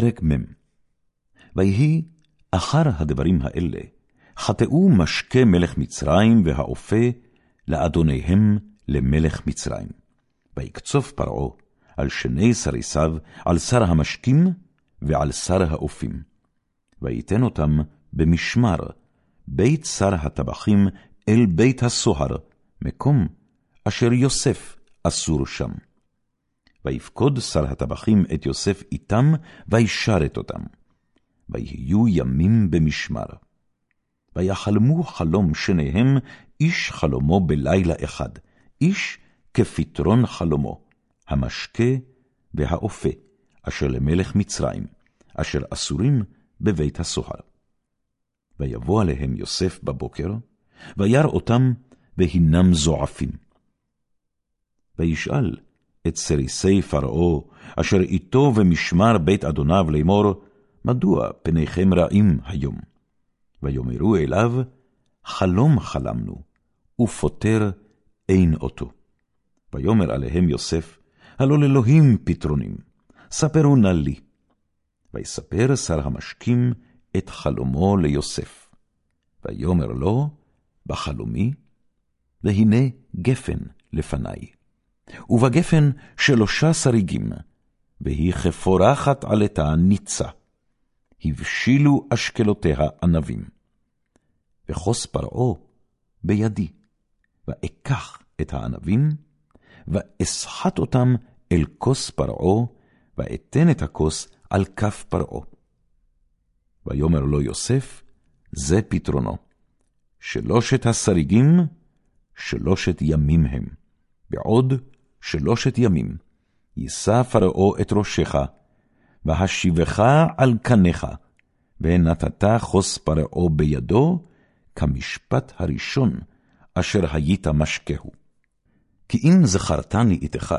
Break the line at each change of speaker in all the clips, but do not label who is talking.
פרק מ' ויהי אחר הדברים האלה, חטאו משקה מלך מצרים והאופה לאדוניהם למלך מצרים. ויקצוף פרעה על שני סריסיו, על שר המשקים ועל שר האופים. ויתן אותם במשמר, בית שר הטבחים אל בית הסוהר, מקום אשר יוסף אסור שם. ויפקוד שר הטבחים את יוסף איתם, וישרת אותם. ויהיו ימים במשמר. ויחלמו חלום שניהם, איש חלומו בלילה אחד, איש כפתרון חלומו, המשקה והאופה, אשר למלך מצרים, אשר אסורים בבית הסוהר. ויבוא עליהם יוסף בבוקר, וירא אותם, והנם זועפים. וישאל את סריסי פרעה, אשר איתו ומשמר בית אדוניו לאמור, מדוע פניכם רעים היום? ויאמרו אליו, חלום חלמנו, ופוטר אין אותו. ויאמר עליהם יוסף, הלא לאלוהים פתרונים, ספרו נא לי. ויספר שר המשקים את חלומו ליוסף. ויאמר לו, בחלומי, והנה גפן לפניי. ובגפן שלושה שריגים, והיא כפורחת עלתה ניצה. הבשילו אשקלותיה ענבים. וכוס פרעה בידי, ואקח את הענבים, ואסחט אותם אל כוס פרעה, ואתן את הכוס על כף פרעה. ויאמר לו יוסף, זה פתרונו. שלושת השריגים, שלושת ימים הם. בעוד שלושת ימים, יישא פרעה את ראשך, והשיבך על קניך, ונתת חוס פרעה בידו, כמשפט הראשון אשר היית משקהו. כי אם זכרתני איתך,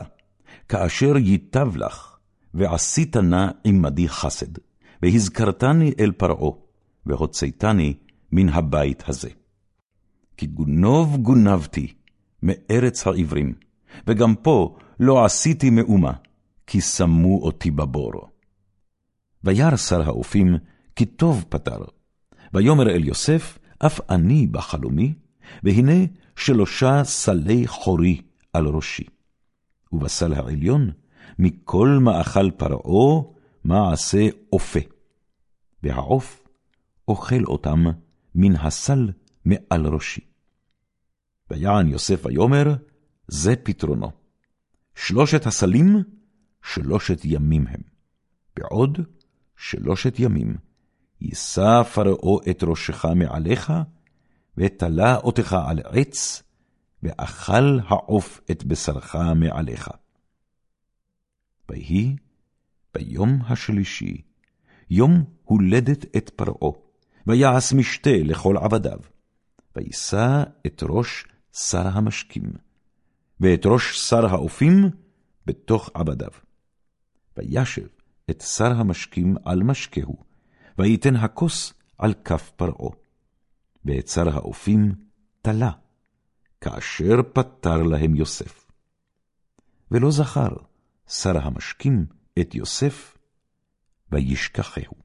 כאשר ייטב לך, ועשית נא עמדי חסד, והזכרתני אל פרעה, והוצאתני מן הבית הזה. כי גונוב גונבתי מארץ העברים, וגם פה לא עשיתי מאומה, כי שמו אותי בבור. וירא שר האופים, כי טוב פתר. ויאמר אל יוסף, אף אני בחלומי, והנה שלושה סלי חורי על ראשי. ובסל העליון, מכל מאכל פרעה, מעשה אופה. והעוף אוכל אותם מן הסל מעל ראשי. ויען יוסף ויאמר, זה פתרונו. שלושת הסלים, שלושת ימים הם. בעוד שלושת ימים, יישא פרעה את ראשך מעליך, ותלה אותך על עץ, ואכל העוף את בשרך מעליך. ויהי ביום השלישי, יום הולדת את פרעה, ויעש משתה לכל עבדיו, וישא את ראש שר המשקים, ואת ראש שר האופים בתוך עבדיו. וישב את שר המשקים על משקהו, ויתן הכוס על כף פרעה. ואת שר האופים תלה, כאשר פטר להם יוסף. ולא זכר שר המשקים את יוסף, וישכחהו.